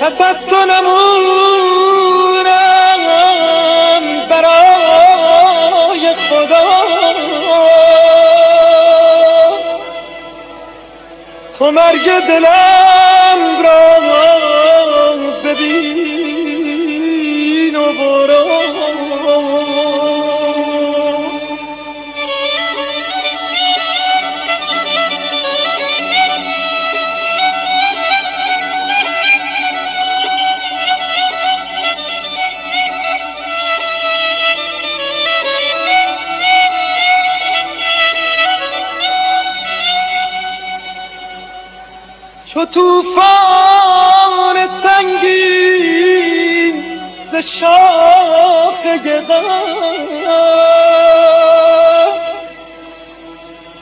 پس از تو نمونم برای خدا. تو مرگ دلم را ببین و برو. چو توفان سنگین ز شاخ غم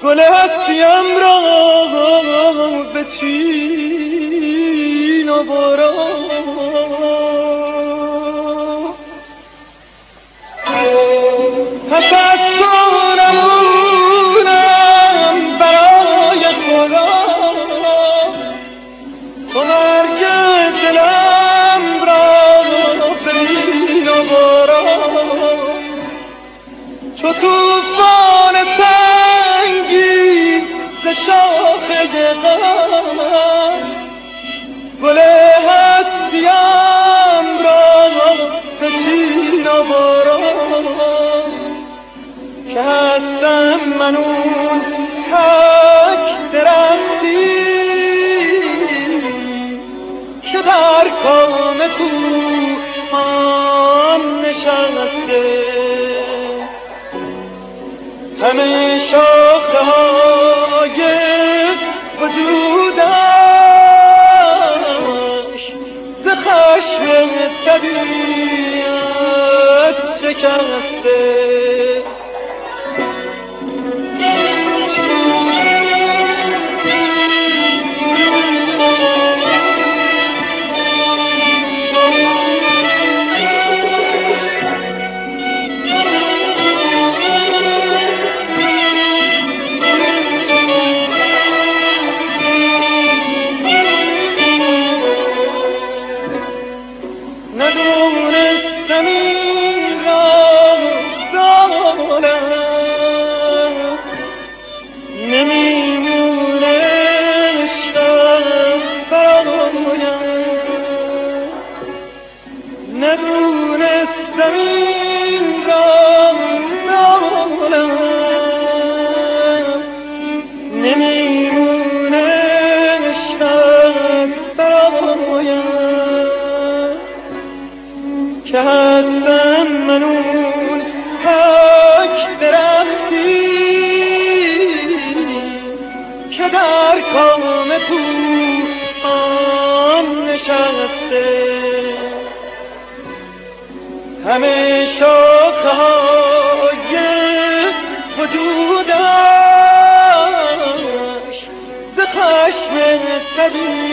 گل هستیم را بچین و برو پس چو توفان سنگین ز شاخ غم. گل هستیم را به چین همه شاخه های وجودش ز خشم طبیعت شکسته. زمین را دارم نمیمونه شب برایم ندونستم که هستم من اون تک درختی که در کام آن نشسته. همه شاخه های وجودش ز خشم طبیعت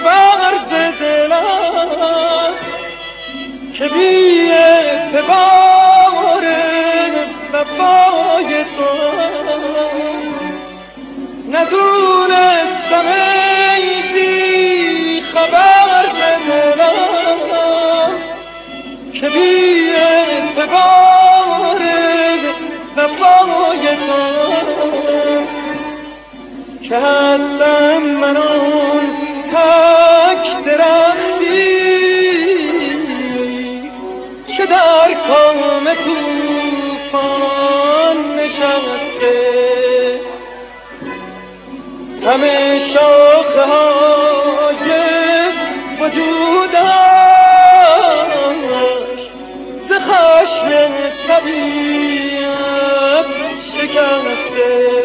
ز دلم که بی اعتبار وفای تو. ندونستم ای بی خبر دلم که بی اعتبار وفای تو. که هستم من همه شاخه های وجودش ز خشم طبیعت شکسته.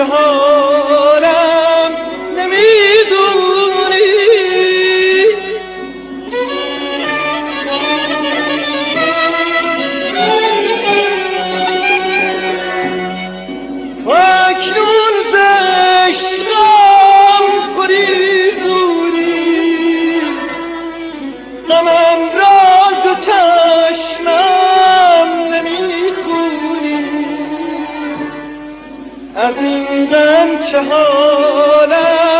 چه حالم نمی‌دونی. تو اکنون غم چه حالم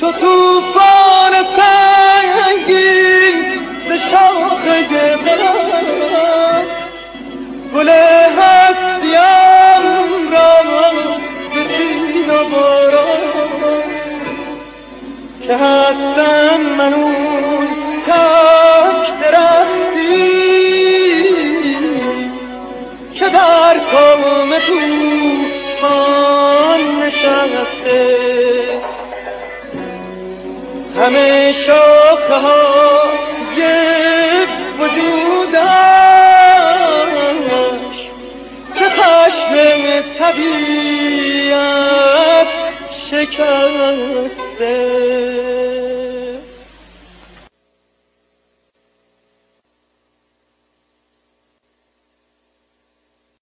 تو توفان سنگین ز شاخ من گل هستیم را بچین و برو که هستم من اون تک درختی. که در کام توفان نشسته. همه شاخه های وجودش به خشم طبیعت شکسته.